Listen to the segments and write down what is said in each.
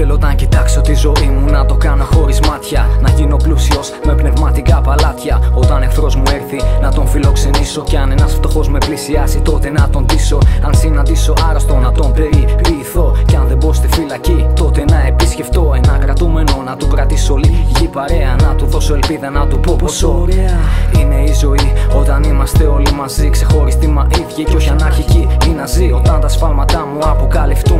Θέλω όταν κοιτάξω τη ζωή μου να το κάνω χωρίς μάτια. Να γίνω πλούσιος με πνευματικά παλάτια. Όταν εχθρός μου έρθει να τον φιλοξενήσω. Κι αν ένας φτωχός με πλησιάσει, τότε να τον τίσω. Αν συναντήσω άρρωστο, να τον περιποιηθώ. Κι αν δεν μπω στη φυλακή, τότε να επισκεφτώ ένα κρατούμενο. Να του κρατήσω λίγη παρέα. Να του δώσω ελπίδα να του πω πόσο ωραία είναι η ζωή. Όταν είμαστε όλοι μαζί, ξεχωριστοί μα ίδιοι και όχι ανάρχικοι ή να ζει. Όταν τα σφάλματά μου αποκαλυφθούν,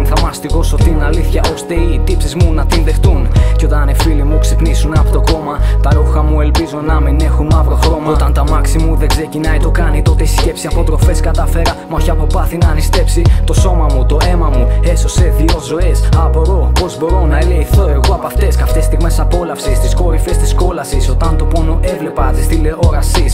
θα μαστιγώσω την αλήθεια ώστε οι τύψεις μου να την δεχτούν. Και όταν οι φίλοι μου ξυπνήσουν από το κόμμα, τα ρούχα μου ελπίζω να μην έχουν μαύρο χρώμα. Όταν τα μάξι μου δεν ξεκινάει το κάνει, τότε η σκέψη από τροφές καταφέρα. Μα όχι από πάθη να νηστέψει. Το σώμα μου, το αίμα μου έσωσε δύο ζωές. Απορώ πώς μπορώ να ελεηθώ εγώ από αυτές. Καυτές στιγμές απόλαυσης, τις κορυφές της κόλασης. Όταν το πόνο έβλεπα της τηλεόρασης.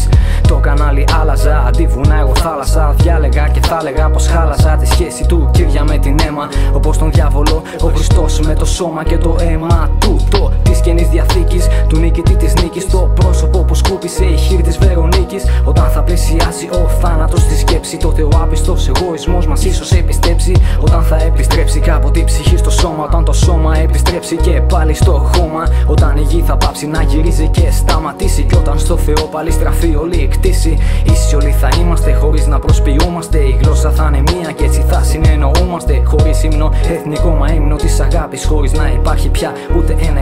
Το κανάλι άλλαζα, αντί βουνά εγώ θάλασσα. Διάλεγα και θα έλεγα πως χάλαζα τη σχέση του Κύρια με την αίμα. Όπως τον διάβολο, ο Χριστός με το σώμα και το αίμα του. Το της καινής διαθήκης, του νικητή της νίκης. Το πρόσωπο που σκούπισε η χείρ της Βερονίκης. Όταν θα πλησιάσει ο θάνατος στη σκέψη, τότε ο άπιστος εγωισμός μας ίσως επιστρέψει. Όταν θα επιστρέψει κάποτε η ψυχή στο σώμα. Όταν το σώμα επιστρέψει και πάλι στο χώμα. Όταν η γη θα πάψει να γυρίζει και σταματήσει. Και όταν στο Θεό πάλι στραφεί όλη η κτήση. Ίσοι όλοι θα είμαστε χωρίς να προσποιούμαστε. Η γλώσσα θα είναι μία και έτσι θα συνεννοούμαστε. Χωρίς ύμνο, εθνικό μα ύμνο της αγάπης. Χωρίς να υπάρχει πια ούτε ένα